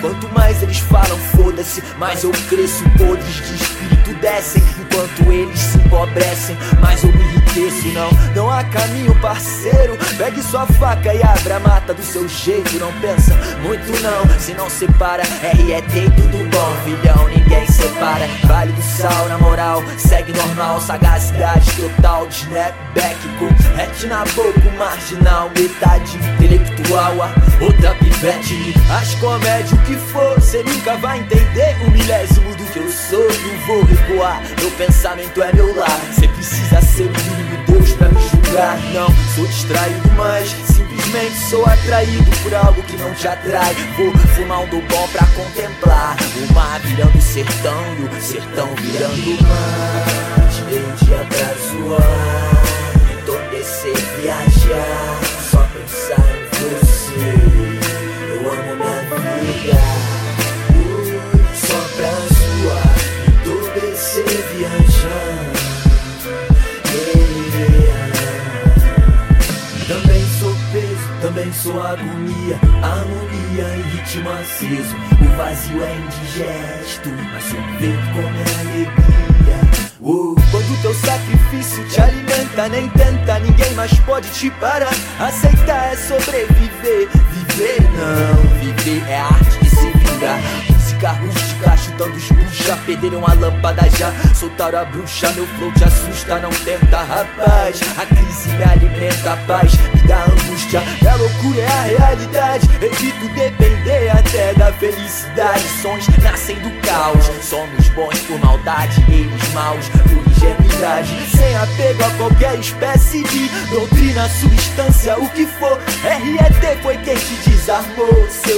Quanto mais eles falam, foda-se, mais eu cresço. Podres de espírito descem, enquanto eles se empobrecem. Mais eu me enriqueço, não, não há caminho, parceiro. Pegue sua faca e abra a mata do seu jeito. Não pensa muito, não, se não separa. RET e tudo bom, normal. Sagacidade total, de snapback com hat na boca, marginal, metade intelectual. A outra pivete, as comédias, o que for, cê nunca vai entender o milésimo do que eu sou. Não vou recuar, meu pensamento é meu lar. Cê precisa ser o mínimo Deus pra me julgar. Não, sou distraído, mas simplesmente sou atraído por algo que não te atrai. Vou fumar um do bom pra contemplar o mar virando sertão e o sertão virando mar. Viajar, só pensar em você. Eu amo minha vida, só pra zoar, entorpecer, viajar. Também sou peso, também sou agonia Harmonia em ritmo aceso O vazio é indigesto Mas o vento come alegria Uh, quando teu sacrifício te alimenta, nem tenta, ninguém mais pode te parar. Aceitar é sobreviver, viver não, viver é arte de se vingar. Música rústica, chutando os bruxa, perderam a lâmpada já, soltaram a bruxa, meu flow te assusta, não tenta, rapaz. A crise me alimenta, a paz me dá angústia, e a loucura é a realidade. Evito depender até da felicidade. Sons nascem do caos, somos bons por maldade, eles maus por ingenuidade. Sem apego a qualquer espécie de doutrina, substância, o que for. RET foi quem te desarmou, se